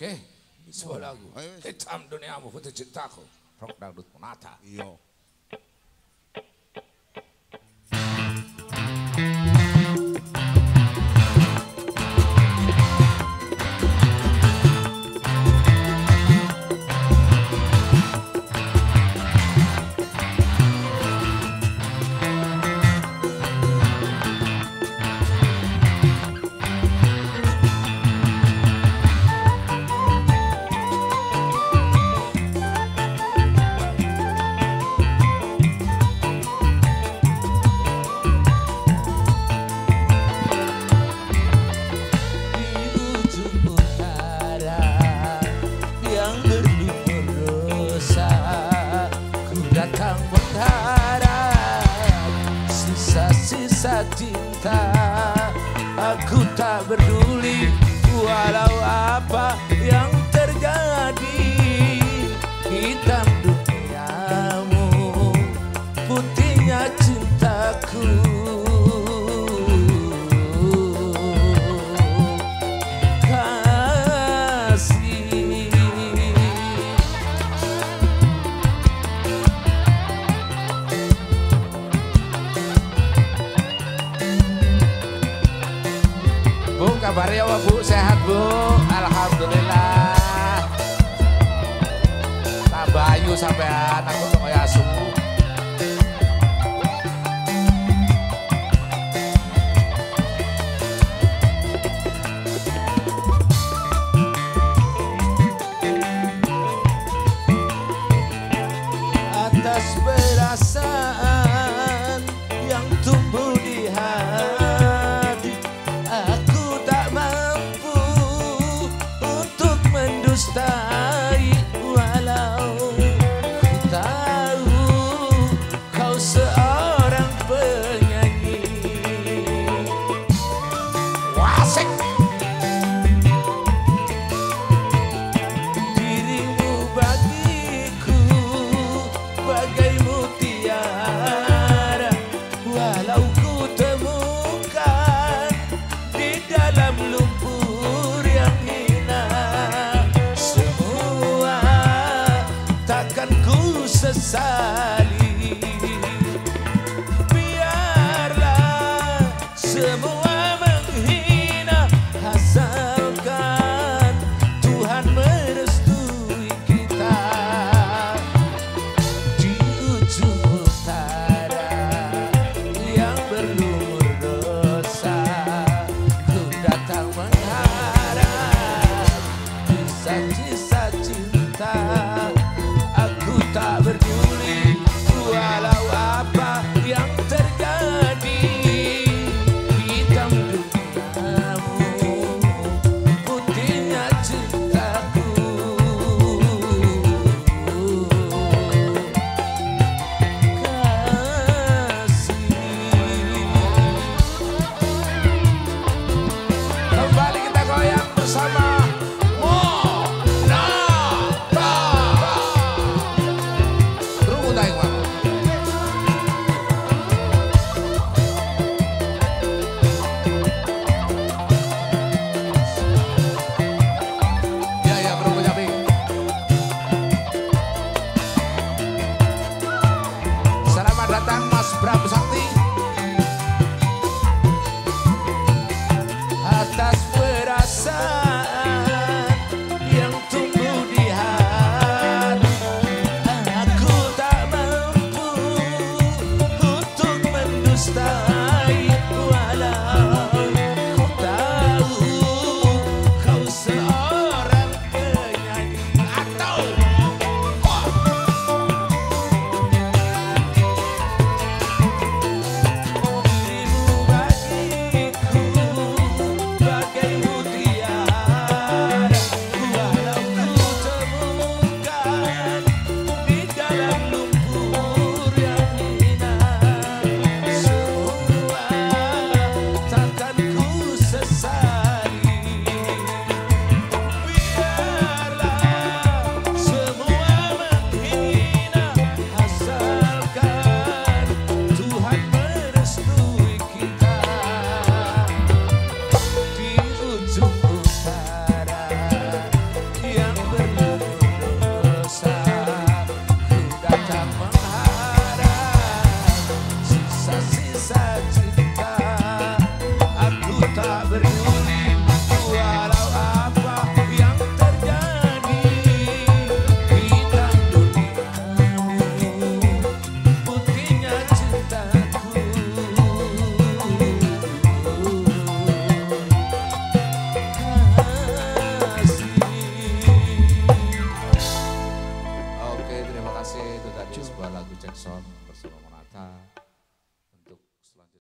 Oke, sebuah lagu. Hitam duniamu putih cintaku. Rock dangdut monata. Iya. Sisa-sisa cinta. Aku tak peduli walau apa yang kabarnya apa Bu? Sehat Bu? Alhamdulillah. Tak bayu sampean, aku semua menghina asalkan Tuhan merestui kita. Di ujung utara yang mengharap. Cinta